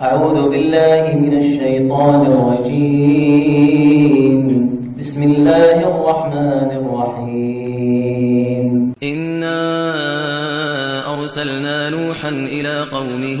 أعوذ بالله من الشيطان الرجيم. بسم الله الرحمن الرحيم. إنا أرسلنا نوحا إلى قومه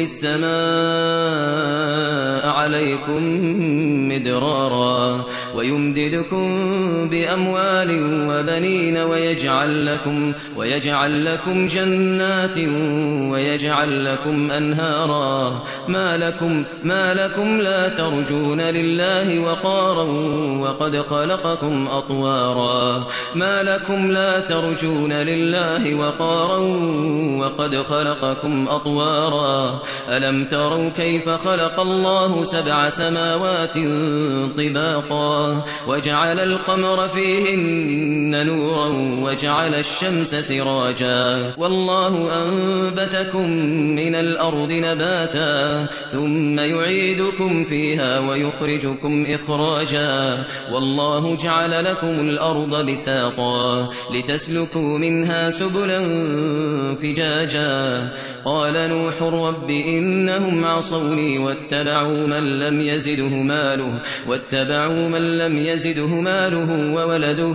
السماء عليكم مدرارا ويمددكم بأموال وبنين ويجعل لكم ويجعل لكم جنات ويجعل لكم أنهارا ما لكم ما لكم لا ترجون لله وقارا وقد خلقكم أطوارا ما لكم لا ترجون لله وقارا وقد خلقكم أطوارا ألم تروا كيف خلق الله سبع سماوات طباقا وجعل القمر فيهن نورا وجعل الشمس سراجا والله أنبتكم من الأرض نباتا ثم يعيدكم فيها ويخرجكم إخراجا والله جعل لكم الأرض بساطا لتسلكوا منها سبلا فجاجا قال نوح رب إنهم عصوني واتبعوا من لم يزده ماله واتبعوا من لم يزده ماله وولده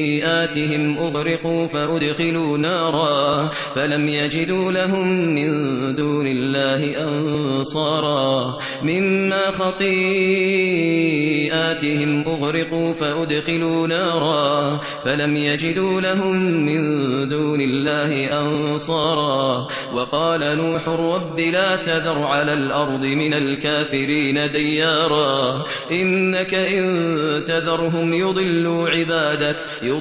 خطيئاتهم أغرقوا فأدخلوا نارا فلم يجدوا لهم من دون الله أنصارا مما خطيئاتهم أغرقوا فأدخلوا نارا فلم يجدوا لهم من دون الله أنصارا وقال نوح رب لا تذر على الأرض من الكافرين ديارا إنك إن تذرهم يضلوا عبادك